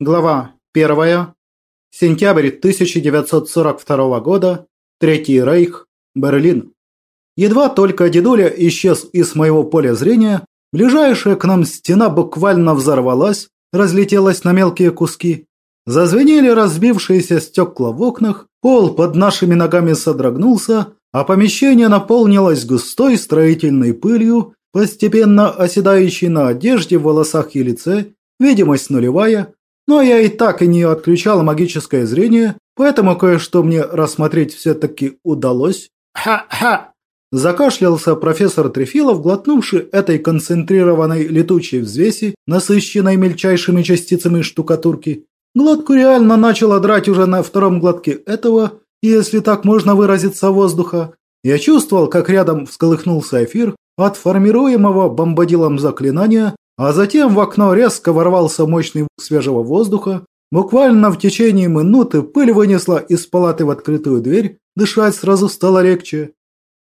Глава 1. Сентябрь 1942 года. Третий Рейх. Берлин. Едва только дедуля исчез из моего поля зрения, ближайшая к нам стена буквально взорвалась, разлетелась на мелкие куски. Зазвенели разбившиеся стекла в окнах, пол под нашими ногами содрогнулся, а помещение наполнилось густой строительной пылью, постепенно оседающей на одежде, волосах и лице, видимость нулевая – но я и так и не отключал магическое зрение, поэтому кое-что мне рассмотреть все-таки удалось. Ха-ха! Закашлялся профессор Трефилов, глотнувший этой концентрированной летучей взвеси, насыщенной мельчайшими частицами штукатурки. Глотку реально начало драть уже на втором глотке этого, если так можно выразиться, воздуха. Я чувствовал, как рядом всколыхнулся эфир от формируемого бомбадилом заклинания, а затем в окно резко ворвался мощный свежего воздуха. Буквально в течение минуты пыль вынесла из палаты в открытую дверь, дышать сразу стало легче.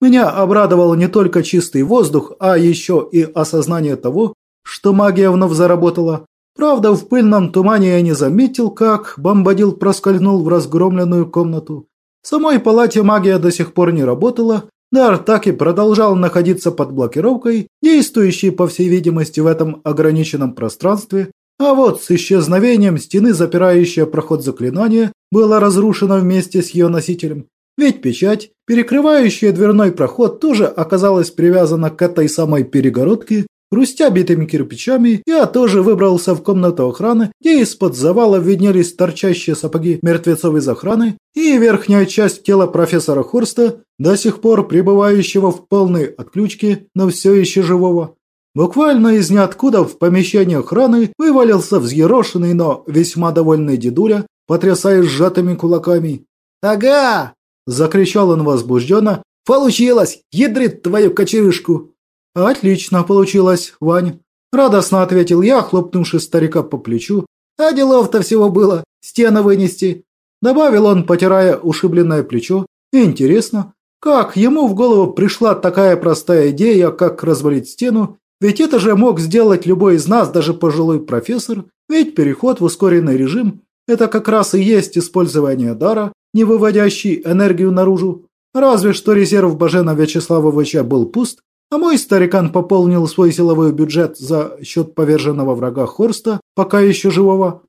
Меня обрадовал не только чистый воздух, а еще и осознание того, что магия вновь заработала. Правда, в пыльном тумане я не заметил, как бомбадил проскользнул в разгромленную комнату. В самой палате магия до сих пор не работала, Дар так и продолжал находиться под блокировкой, действующей, по всей видимости, в этом ограниченном пространстве, а вот с исчезновением стены, запирающая проход заклинания, была разрушена вместе с ее носителем. Ведь печать, перекрывающая дверной проход, тоже оказалась привязана к этой самой перегородке, Хрустя битыми кирпичами, я тоже выбрался в комнату охраны, где из-под завала виднелись торчащие сапоги мертвецов из охраны и верхняя часть тела профессора Хорста, до сих пор пребывающего в полной отключке, но все еще живого. Буквально из ниоткуда в помещении охраны вывалился взъерошенный, но весьма довольный дедуля, потрясая сжатыми кулаками. «Ага!» – закричал он возбужденно. «Получилось! Ядрит твою кочерышку!» «Отлично получилось, Вань!» – радостно ответил я, хлопнувши старика по плечу. «А делов-то всего было, стену вынести!» Добавил он, потирая ушибленное плечо. «Интересно, как ему в голову пришла такая простая идея, как развалить стену? Ведь это же мог сделать любой из нас, даже пожилой профессор. Ведь переход в ускоренный режим – это как раз и есть использование дара, не выводящий энергию наружу. Разве что резерв Бажена Вячеславовича был пуст, а мой старикан пополнил свой силовой бюджет за счет поверженного врага Хорста, пока еще живого.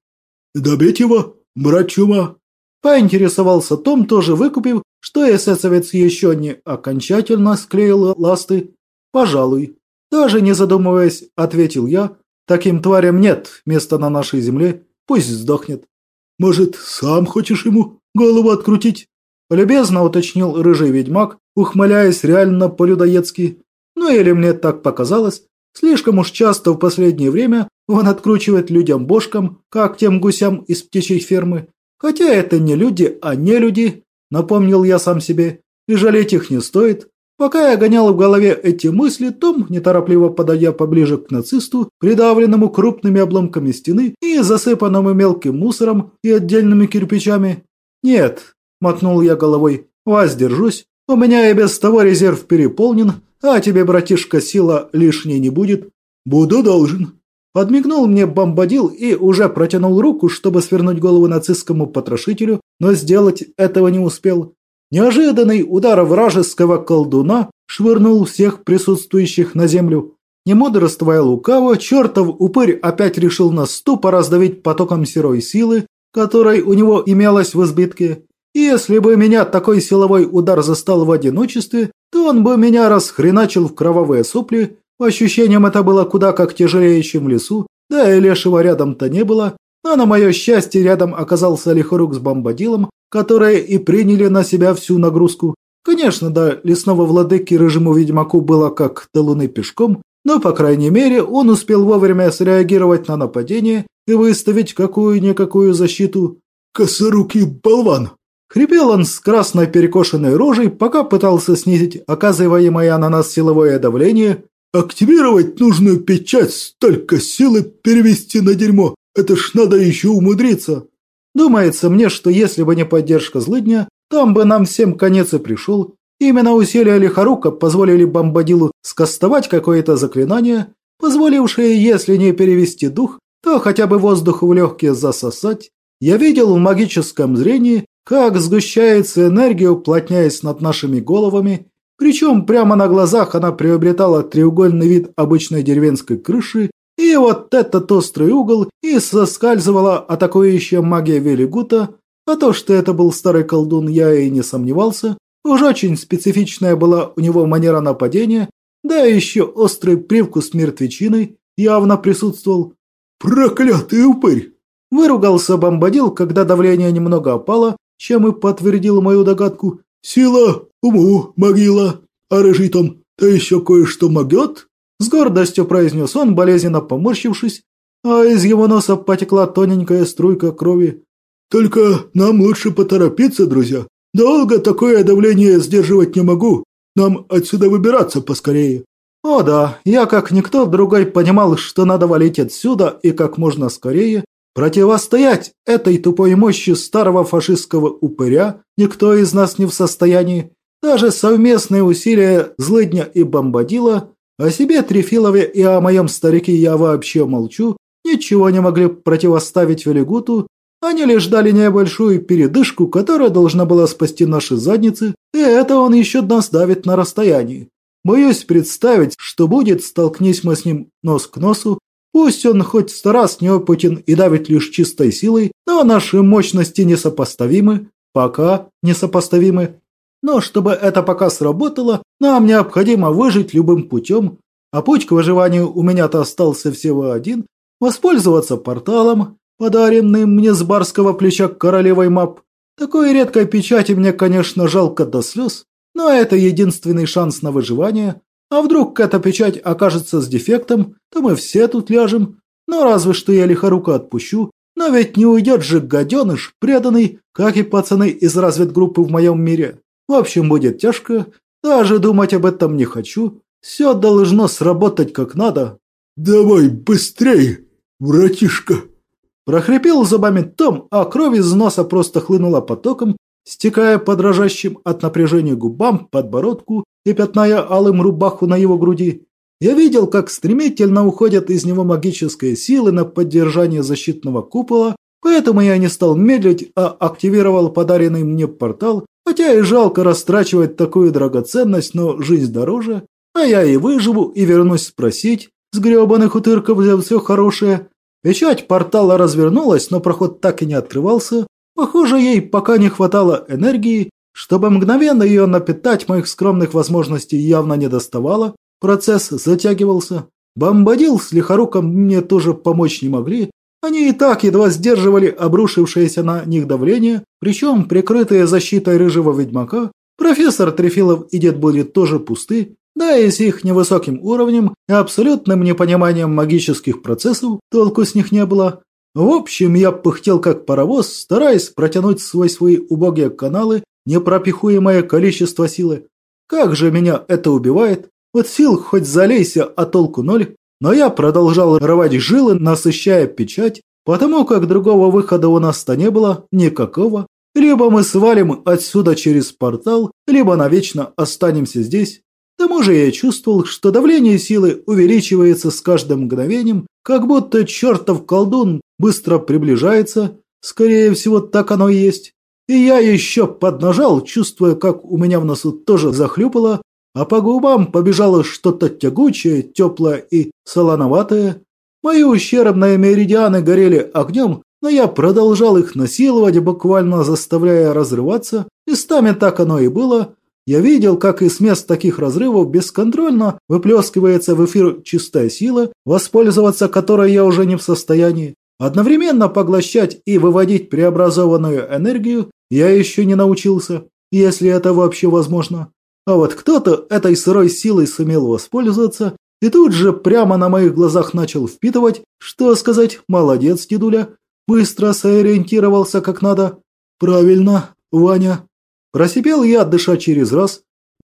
«Добить его, брать чума?» Поинтересовался Том, тоже выкупив, что эсэсовец еще не окончательно склеил ласты. «Пожалуй». Даже не задумываясь, ответил я. «Таким тварям нет места на нашей земле, пусть сдохнет». «Может, сам хочешь ему голову открутить?» Любезно уточнил рыжий ведьмак, ухмыляясь реально по-людоедски. Ну или мне так показалось. Слишком уж часто в последнее время он откручивает людям бошкам, как тем гусям из птичьей фермы. Хотя это не люди, а не люди, напомнил я сам себе, и жалеть их не стоит. Пока я гонял в голове эти мысли, Том, неторопливо подойдя поближе к нацисту, придавленному крупными обломками стены и засыпанному мелким мусором и отдельными кирпичами. «Нет», – мотнул я головой, – «воздержусь, у меня и без того резерв переполнен, а тебе, братишка, сила лишней не будет. Буду должен. Подмигнул мне бомбадил и уже протянул руку, чтобы свернуть голову нацистскому потрошителю, но сделать этого не успел. Неожиданный удар вражеского колдуна швырнул всех присутствующих на землю. Не мудрствуя лукаво, чертов упырь опять решил нас ступо раздавить потоком серой силы, которой у него имелось в избытке. И если бы меня такой силовой удар застал в одиночестве, то он бы меня расхреначил в кровавые сопли. По ощущениям это было куда как тяжелее, чем в лесу, да и лешего рядом-то не было. Но на мое счастье рядом оказался лихорук с бомбадилом, которые и приняли на себя всю нагрузку. Конечно, до лесного владыки рыжему ведьмаку было как до луны пешком, но, по крайней мере, он успел вовремя среагировать на нападение и выставить какую-никакую защиту. «Косорукий болван!» Хрипел он с красной перекошенной рожей, пока пытался снизить оказываемое на нас силовое давление. «Активировать нужную печать, столько силы перевести на дерьмо, это ж надо еще умудриться!» Думается мне, что если бы не поддержка злыдня, там бы нам всем конец и пришел. Именно усилия Лихорука позволили Бомбадилу скостовать какое-то заклинание, позволившее, если не перевести дух, то хотя бы воздух в легкие засосать, я видел в магическом зрении, как сгущается энергия, уплотняясь над нашими головами, причем прямо на глазах она приобретала треугольный вид обычной деревенской крыши, и вот этот острый угол и соскальзывала атакующая магия Велигута, а то, что это был старый колдун, я и не сомневался, уж очень специфичная была у него манера нападения, да еще острый привкус мертвечины явно присутствовал. «Проклятый упырь!» Выругался бомбадил, когда давление немного опало, чем и подтвердил мою догадку. «Сила, уму, могила, а рыжий там, да еще кое-что могет?» С гордостью произнес он, болезненно поморщившись, а из его носа потекла тоненькая струйка крови. «Только нам лучше поторопиться, друзья. Долго такое давление сдерживать не могу. Нам отсюда выбираться поскорее». О да, я как никто другой понимал, что надо валить отсюда и как можно скорее. Противостоять этой тупой мощи старого фашистского упыря никто из нас не в состоянии. Даже совместные усилия злыдня и бомбадила, о себе Трефилове и о моем старике я вообще молчу, ничего не могли противоставить Велигуту, они лишь дали небольшую передышку, которая должна была спасти наши задницы, и это он еще нас давит на расстоянии. Боюсь представить, что будет, столкнись мы с ним нос к носу. Пусть он хоть сто раз неопытен и давит лишь чистой силой, но наши мощности несопоставимы, пока несопоставимы. Но чтобы это пока сработало, нам необходимо выжить любым путем, а путь к выживанию у меня-то остался всего один – воспользоваться порталом, подаренным мне с барского плеча королевой мап. Такой редкой печати мне, конечно, жалко до слез, но это единственный шанс на выживание. А вдруг эта печать окажется с дефектом, то мы все тут ляжем. Но разве что я лихорука отпущу. Но ведь не уйдет же гаденыш, преданный, как и пацаны из разведгруппы в моем мире. В общем, будет тяжко. Даже думать об этом не хочу. Все должно сработать как надо. «Давай быстрей, братишка!» Прохрипел зубами Том, а кровь из носа просто хлынула потоком, стекая по дрожащим от напряжения губам, подбородку и пятная алым рубаху на его груди. Я видел, как стремительно уходят из него магические силы на поддержание защитного купола, поэтому я не стал медлить, а активировал подаренный мне портал, хотя и жалко растрачивать такую драгоценность, но жизнь дороже, а я и выживу, и вернусь спросить, с гребаных утырков взял все хорошее. Печать портала развернулась, но проход так и не открывался, Похоже, ей пока не хватало энергии, чтобы мгновенно ее напитать моих скромных возможностей явно не доставало. Процесс затягивался. Бомбадил с лихоруком мне тоже помочь не могли. Они и так едва сдерживали обрушившееся на них давление, причем прикрытые защитой рыжего ведьмака. Профессор Трефилов и дед были тоже пусты, да и с их невысоким уровнем и абсолютным непониманием магических процессов толку с них не было. В общем, я пыхтел как паровоз, стараясь протянуть свой свои убогие каналы непропихуемое количество силы. Как же меня это убивает? Вот сил хоть залейся, а толку ноль. Но я продолжал рвать жилы, насыщая печать, потому как другого выхода у нас-то не было никакого. Либо мы свалим отсюда через портал, либо навечно останемся здесь. Тому же я чувствовал, что давление силы увеличивается с каждым мгновением, как будто чертов колдун быстро приближается. Скорее всего, так оно и есть. И я еще поднажал, чувствуя, как у меня в носу тоже захлюпало, а по губам побежало что-то тягучее, теплое и солоноватое. Мои ущербные меридианы горели огнем, но я продолжал их насиловать, буквально заставляя разрываться. Местами так оно и было. Я видел, как из мест таких разрывов бесконтрольно выплескивается в эфир чистая сила, воспользоваться которой я уже не в состоянии. Одновременно поглощать и выводить преобразованную энергию я еще не научился, если это вообще возможно. А вот кто-то этой сырой силой сумел воспользоваться и тут же прямо на моих глазах начал впитывать, что сказать, молодец, дедуля, быстро сориентировался как надо. Правильно, Ваня, Просипел я, дыша через раз.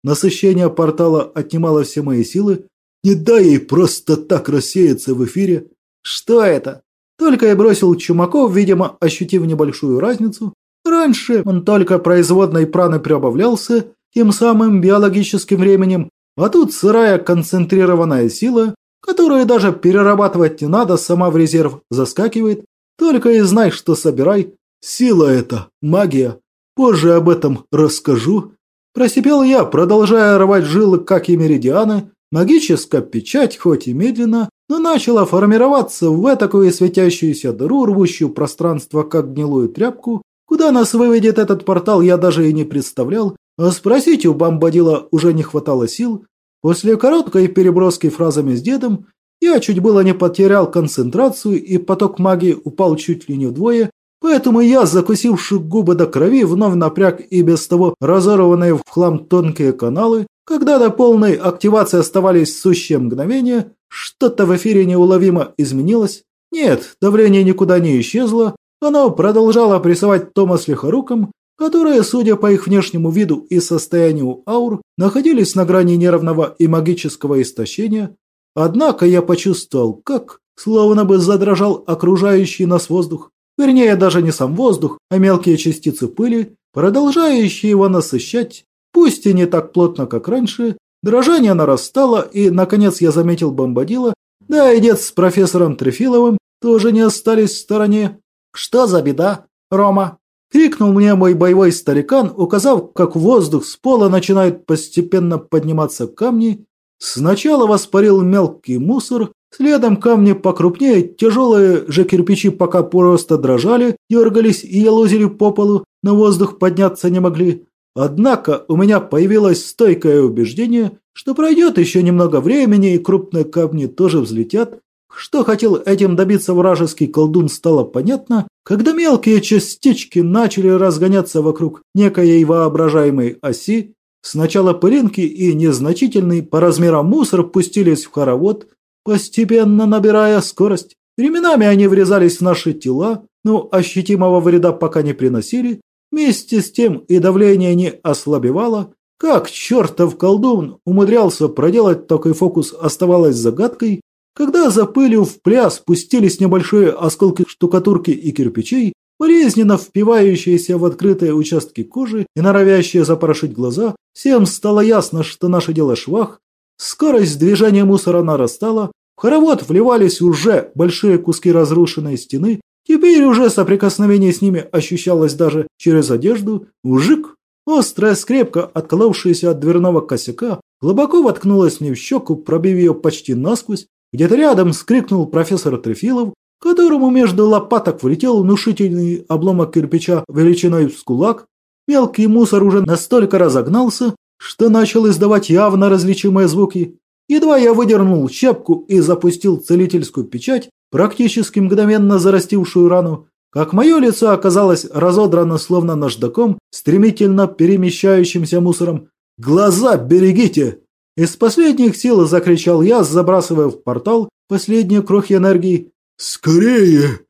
Насыщение портала отнимало все мои силы. Не дай ей просто так рассеяться в эфире. Что это? Только я бросил Чумаков, видимо, ощутив небольшую разницу. Раньше он только производной праны прибавлялся, тем самым биологическим временем, а тут сырая концентрированная сила, которую даже перерабатывать не надо, сама в резерв заскакивает. Только и знай, что собирай. Сила это, магия. Позже об этом расскажу. Просипел я, продолжая рвать жилы, как и меридианы. Магическая печать, хоть и медленно, но начала формироваться в такую светящуюся дыру, рвущую пространство, как гнилую тряпку. Куда нас выведет этот портал, я даже и не представлял. А спросить у Бамбадила уже не хватало сил. После короткой переброски фразами с дедом я чуть было не потерял концентрацию, и поток магии упал чуть ли не вдвое, поэтому я, закусивший губы до крови, вновь напряг и без того разорванные в хлам тонкие каналы, когда до полной активации оставались сущие мгновения, что-то в эфире неуловимо изменилось. Нет, давление никуда не исчезло, оно продолжало прессовать Томас лихоруком, которые, судя по их внешнему виду и состоянию аур, находились на грани нервного и магического истощения. Однако я почувствовал, как, словно бы задрожал окружающий нас воздух. Вернее, даже не сам воздух, а мелкие частицы пыли, продолжающие его насыщать, пусть и не так плотно, как раньше. Дрожание нарастало, и, наконец, я заметил бомбадила, да и дед с профессором Трефиловым тоже не остались в стороне. «Что за беда, Рома?» Крикнул мне мой боевой старикан, указав, как воздух с пола начинают постепенно подниматься камни. Сначала воспарил мелкий мусор, следом камни покрупнее, тяжелые же кирпичи пока просто дрожали, дергались и елозили по полу, но воздух подняться не могли. Однако у меня появилось стойкое убеждение, что пройдет еще немного времени и крупные камни тоже взлетят, что хотел этим добиться вражеский колдун стало понятно, когда мелкие частички начали разгоняться вокруг некоей воображаемой оси, сначала пылинки и незначительный по размерам мусор пустились в хоровод, постепенно набирая скорость. Временами они врезались в наши тела, но ощутимого вреда пока не приносили. Вместе с тем и давление не ослабевало. Как чертов колдун умудрялся проделать такой фокус оставалось загадкой, когда за пылью в пляс спустились небольшие осколки штукатурки и кирпичей, болезненно впивающиеся в открытые участки кожи и норовящие запорошить глаза, всем стало ясно, что наше дело швах. Скорость движения мусора нарастала, в хоровод вливались уже большие куски разрушенной стены, теперь уже соприкосновение с ними ощущалось даже через одежду. Ужик, острая скрепка, отколовшаяся от дверного косяка, глубоко воткнулась мне в щеку, пробив ее почти насквозь, где-то рядом скрикнул профессор Трефилов, которому между лопаток влетел внушительный обломок кирпича величиной с кулак. Мелкий мусор уже настолько разогнался, что начал издавать явно различимые звуки. Едва я выдернул щепку и запустил целительскую печать, практически мгновенно зарастившую рану, как мое лицо оказалось разодрано словно наждаком, стремительно перемещающимся мусором. «Глаза берегите!» Из последних сил закричал я, забрасывая в портал последние крохи энергии. «Скорее!»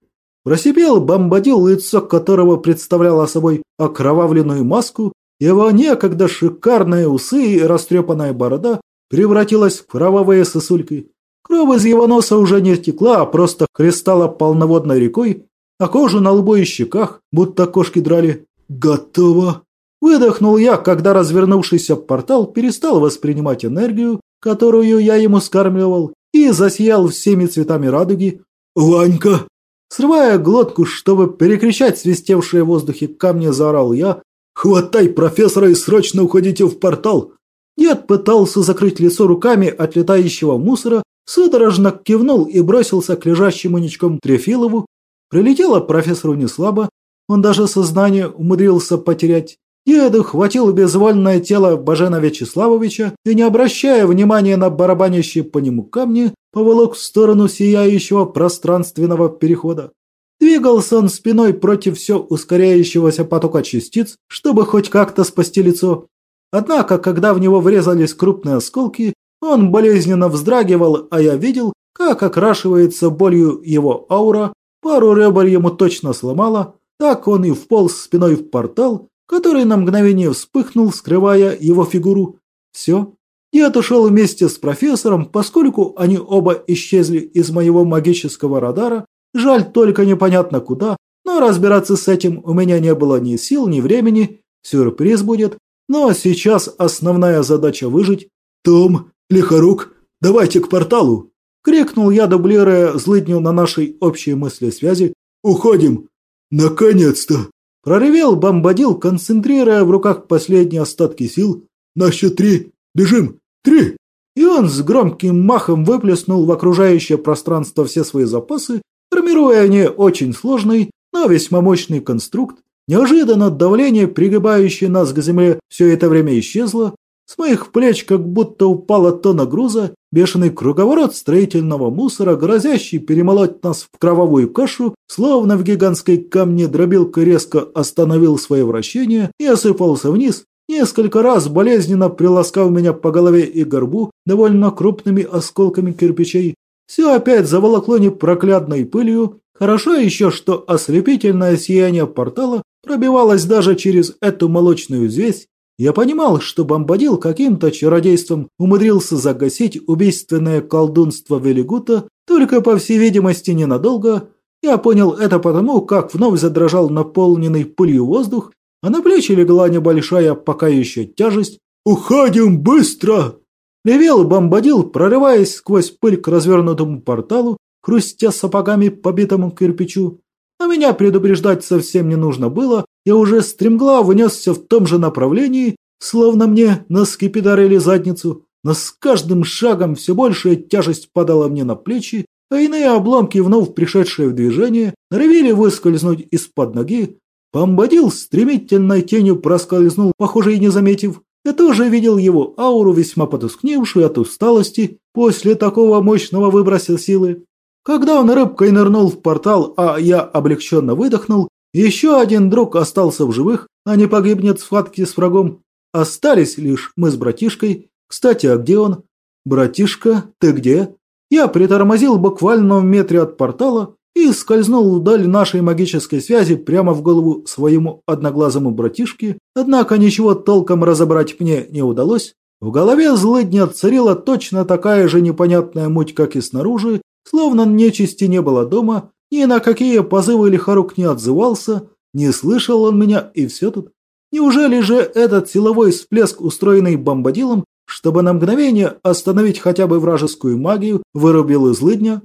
Просипел бомбадил, лицо которого представляло собой окровавленную маску, его некогда шикарные усы и растрепанная борода превратилась в кровавые сосульки. Кровь из его носа уже не текла, а просто кристалла полноводной рекой, а кожу на лбу и щеках, будто кошки драли. «Готово!» Выдохнул я, когда развернувшийся портал перестал воспринимать энергию, которую я ему скармливал, и засиял всеми цветами радуги. «Ванька!» Срывая глотку, чтобы перекричать свистевшие в воздухе камни, заорал я. «Хватай профессора и срочно уходите в портал!» Дед пытался закрыть лицо руками от летающего мусора, судорожно кивнул и бросился к лежащему ничком Трефилову. Прилетело профессору неслабо, он даже сознание умудрился потерять. Деду хватил безвольное тело Бажена Вячеславовича и, не обращая внимания на барабанящие по нему камни, поволок в сторону сияющего пространственного перехода. Двигался он спиной против все ускоряющегося потока частиц, чтобы хоть как-то спасти лицо. Однако, когда в него врезались крупные осколки, он болезненно вздрагивал, а я видел, как окрашивается болью его аура, пару ребер ему точно сломала, так он и вполз спиной в портал, который на мгновение вспыхнул, скрывая его фигуру. Все. Я отошел вместе с профессором, поскольку они оба исчезли из моего магического радара. Жаль только непонятно куда, но разбираться с этим у меня не было ни сил, ни времени. Сюрприз будет. Но сейчас основная задача выжить. «Том, Лихорук, давайте к порталу!» Крикнул я, дублируя злыдню на нашей общей мысли связи. «Уходим! Наконец-то!» Проревел бомбадил, концентрируя в руках последние остатки сил. «На счет три! Бежим! Три!» И он с громким махом выплеснул в окружающее пространство все свои запасы, формируя не очень сложный, но весьма мощный конструкт. Неожиданно давление, пригибающее нас к земле, все это время исчезло, с моих плеч как будто упала тонна груза, бешеный круговорот строительного мусора, грозящий перемолоть нас в кровавую кашу, словно в гигантской камне дробилка резко остановил свое вращение и осыпался вниз, несколько раз болезненно приласкав меня по голове и горбу довольно крупными осколками кирпичей. Все опять заволокло непроклятной пылью. Хорошо еще, что ослепительное сияние портала пробивалось даже через эту молочную звесь, я понимал, что Бомбадил каким-то чародейством умудрился загасить убийственное колдунство Велигута, только, по всей видимости, ненадолго. Я понял это потому, как вновь задрожал наполненный пылью воздух, а на плечи легла небольшая пока еще тяжесть. «Уходим быстро!» Ревел Бомбадил, прорываясь сквозь пыль к развернутому порталу, хрустя сапогами по битому кирпичу. А меня предупреждать совсем не нужно было, я уже стремглав внесся в том же направлении, словно мне носки пидорили задницу, но с каждым шагом все большая тяжесть падала мне на плечи, а иные обломки, вновь пришедшие в движение, норовили выскользнуть из-под ноги. Помбадил стремительной тенью проскользнул, похоже и не заметив. Я тоже видел его ауру, весьма потускневшую от усталости после такого мощного выброса силы. Когда он рыбкой нырнул в портал, а я облегченно выдохнул, еще один друг остался в живых, а не погибнет в схватке с врагом. Остались лишь мы с братишкой. Кстати, а где он? Братишка, ты где? Я притормозил буквально в метре от портала и скользнул вдаль нашей магической связи прямо в голову своему одноглазому братишке, однако ничего толком разобрать мне не удалось. В голове злыдня царила точно такая же непонятная муть, как и снаружи, словно нечисти не было дома, ни на какие позывы Лихарук не отзывался, не слышал он меня, и все тут. Неужели же этот силовой всплеск, устроенный бомбадилом, чтобы на мгновение остановить хотя бы вражескую магию, вырубил из лыдня?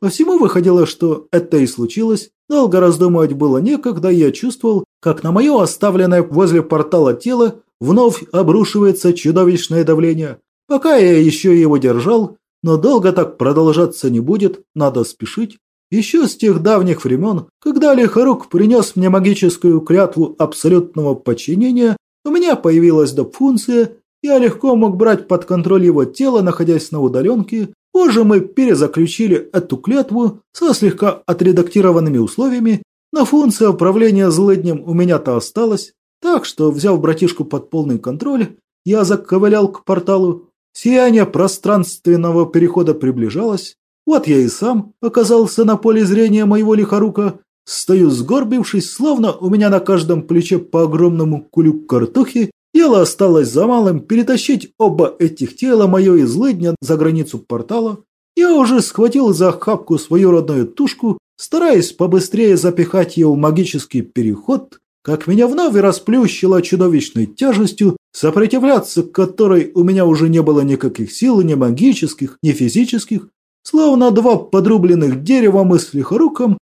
По всему выходило, что это и случилось. Долго раздумывать было некогда, я чувствовал, как на мое оставленное возле портала тело вновь обрушивается чудовищное давление. Пока я еще его держал, но долго так продолжаться не будет, надо спешить. Еще с тех давних времен, когда Лихарук принес мне магическую клятву абсолютного подчинения, у меня появилась доп-функция, я легко мог брать под контроль его тело, находясь на удаленке. Позже мы перезаключили эту клятву со слегка отредактированными условиями, но функция управления злыднем у меня-то осталась. Так что, взяв братишку под полный контроль, я заковылял к порталу. Сияние пространственного перехода приближалось. Вот я и сам оказался на поле зрения моего лихорука. Стою сгорбившись, словно у меня на каждом плече по огромному кулю картохи. Дело осталось за малым перетащить оба этих тела мое и злыдня за границу портала. Я уже схватил за хапку свою родную тушку, стараясь побыстрее запихать ее в магический переход, как меня вновь расплющило чудовищной тяжестью, сопротивляться которой у меня уже не было никаких сил, ни магических, ни физических. Словно два подрубленных дерева мы с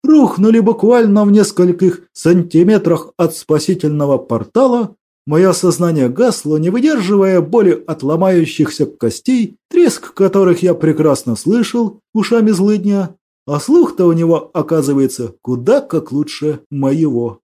рухнули буквально в нескольких сантиметрах от спасительного портала. Мое сознание гасло, не выдерживая боли от ломающихся костей, треск которых я прекрасно слышал ушами злыдня, а слух-то у него, оказывается, куда как лучше моего.